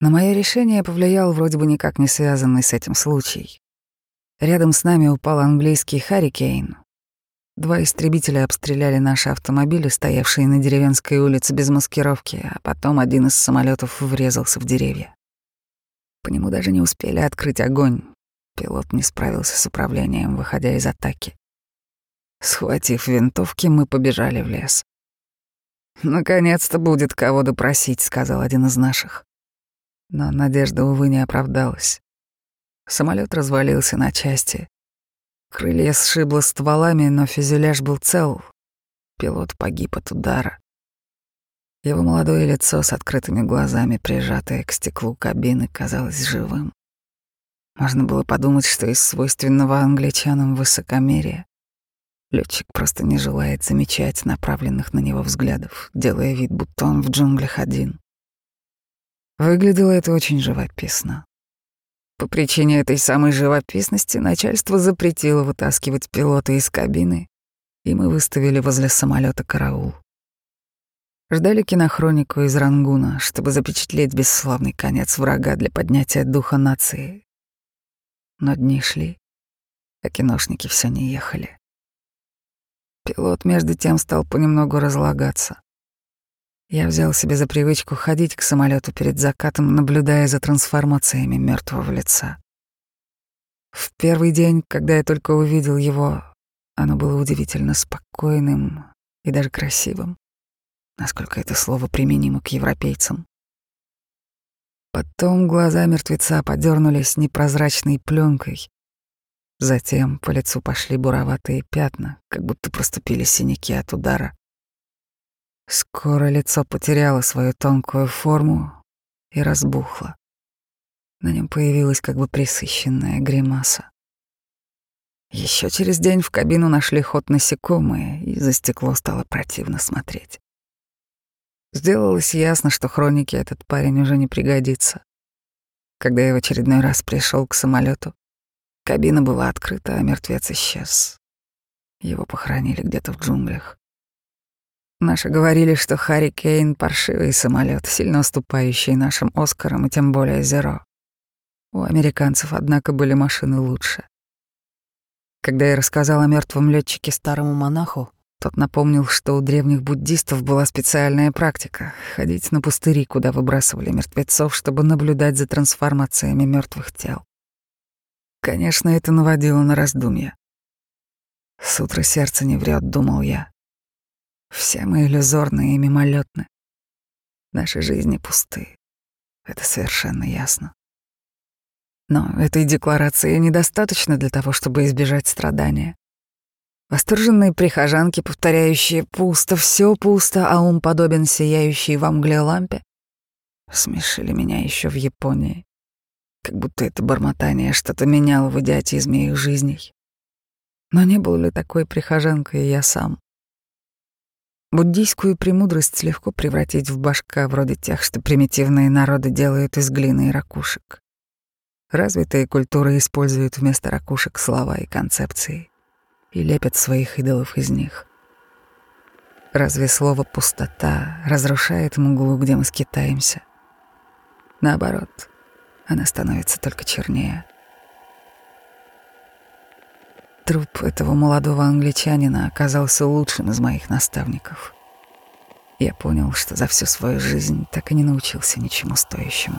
На мое решение повлиял вроде бы никак не связанный с этим случай. Рядом с нами упал английский «Харрикейн». Два истребителя обстреляли наши автомобили, стоявшие на деревенской улице без маскировки, а потом один из самолетов врезался в деревья. По нему даже не успели открыть огонь. Пилот не справился с управлением, выходя из атаки. Схватив винтовки, мы побежали в лес. «Наконец-то будет кого допросить», — сказал один из наших. Но надежда, увы, не оправдалась. Самолет развалился на части. Крылья сшибло стволами, но фюзеляж был цел. Пилот погиб от удара. Его молодое лицо с открытыми глазами, прижатое к стеклу кабины, казалось живым. Можно было подумать, что из свойственного англичанам высокомерия летчик просто не желает замечать направленных на него взглядов, делая вид, будто он в джунглях один. Выглядело это очень живописно. По причине этой самой живописности начальство запретило вытаскивать пилота из кабины, и мы выставили возле самолета караул. Ждали кинохронику из Рангуна, чтобы запечатлеть бесславный конец врага для поднятия духа нации. Но дни шли, а киношники все не ехали. Пилот между тем стал понемногу разлагаться. Я взял себе за привычку ходить к самолету перед закатом, наблюдая за трансформациями мертвого лица. В первый день, когда я только увидел его, оно было удивительно спокойным и даже красивым насколько это слово применимо к европейцам. Потом глаза мертвеца подернулись непрозрачной пленкой. Затем по лицу пошли буроватые пятна, как будто проступили синяки от удара. Скоро лицо потеряло свою тонкую форму и разбухло. На нем появилась как бы присыщенная гримаса. Еще через день в кабину нашли ход насекомые, и за стекло стало противно смотреть. Сделалось ясно, что хроники этот парень уже не пригодится. Когда я в очередной раз пришел к самолету, кабина была открыта, а мертвец исчез. Его похоронили где-то в джунглях. Наши говорили, что Харри Кейн — паршивый самолет, сильно уступающий нашим Оскарам и тем более Зеро. У американцев, однако, были машины лучше. Когда я рассказал о мертвом летчике старому монаху, тот напомнил, что у древних буддистов была специальная практика — ходить на пустыри, куда выбрасывали мертвецов, чтобы наблюдать за трансформациями мертвых тел. Конечно, это наводило на раздумья. С утра сердце не врет, думал я. Все мы иллюзорны и мимолетны. Наши жизни пусты. Это совершенно ясно. Но этой декларации недостаточно для того, чтобы избежать страдания. Восторженные прихожанки, повторяющие «пусто, все пусто, а ум подобен сияющей во мгле лампе», смешили меня еще в Японии. Как будто это бормотание что-то меняло в идиотизме их жизней. Но не был ли такой прихожанкой я сам? Буддийскую премудрость легко превратить в башка вроде тех, что примитивные народы делают из глины и ракушек. Развитые культуры используют вместо ракушек слова и концепции и лепят своих идолов из них. Разве слово «пустота» разрушает мглу, где мы скитаемся? Наоборот, она становится только чернее. Труп этого молодого англичанина оказался лучшим из моих наставников. Я понял, что за всю свою жизнь так и не научился ничему стоящему.